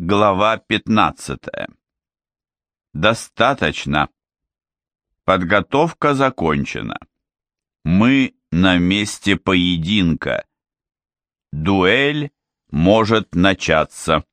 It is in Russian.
Глава 15. Достаточно. Подготовка закончена. Мы на месте поединка. Дуэль может начаться.